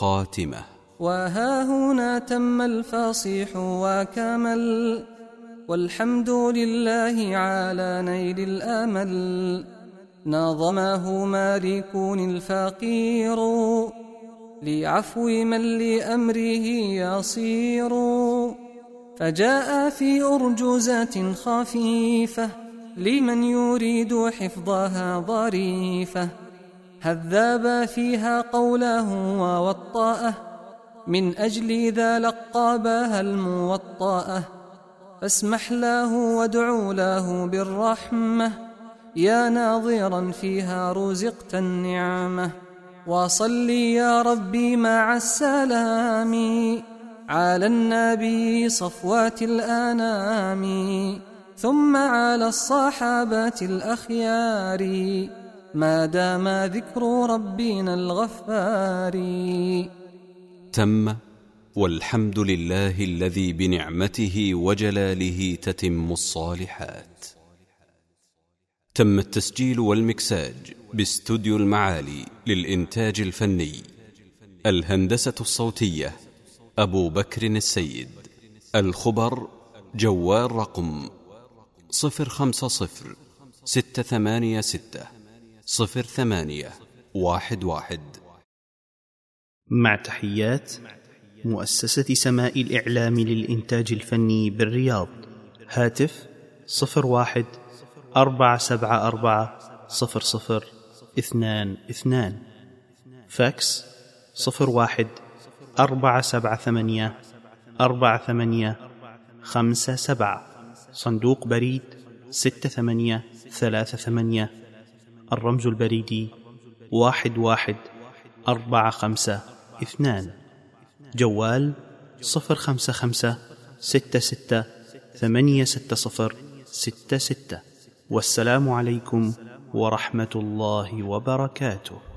خاتمة. وها هنا تم الفصيح وكمل والحمد لله على نيل الأمل نظمه مالكون الفقير لعفو من لأمره يصير فجاء في أرجوزة خفيفة لمن يريد حفظها ظريفة هذاب فيها قوله ووطاءه. من أجل ذا لقابها الموطاءه. فاسمح له وادعو له بالرحمة. يا ناظرا فيها رزقت النعمة. وصلي يا ربي مع السلام. على النبي صفوات الأنام. ثم على الصحابة الأخيار. ما دام ذكر ربنا الغفار. تم والحمد لله الذي بنعمته وجلاله تتم الصالحات. تم التسجيل والمكساج باستوديو المعالي للإنتاج الفني الهندسة الصوتية أبو بكر السيد. الخبر جوال رقم صفر خمسة صفر ستة ثمانية ستة. صفر ثمانية واحد واحد. مع تحيات مؤسسة سماء الإعلام للإنتاج الفني بالرياض. هاتف صفر واحد أربعة سبعة أربعة صفر صفر اثنان اثنان. فاكس صفر واحد أربعة سبعة ثمانية أربعة ثمانية خمسة سبعة. صندوق بريد ستة ثمانية ثلاثة ثمانية. الرمز البريدي واحد واحد أربعة خمسة اثنان. جوال صفر خمسة خمسة ستة ستة ثمانية ستة صفر ستة ستة. والسلام عليكم ورحمة الله وبركاته.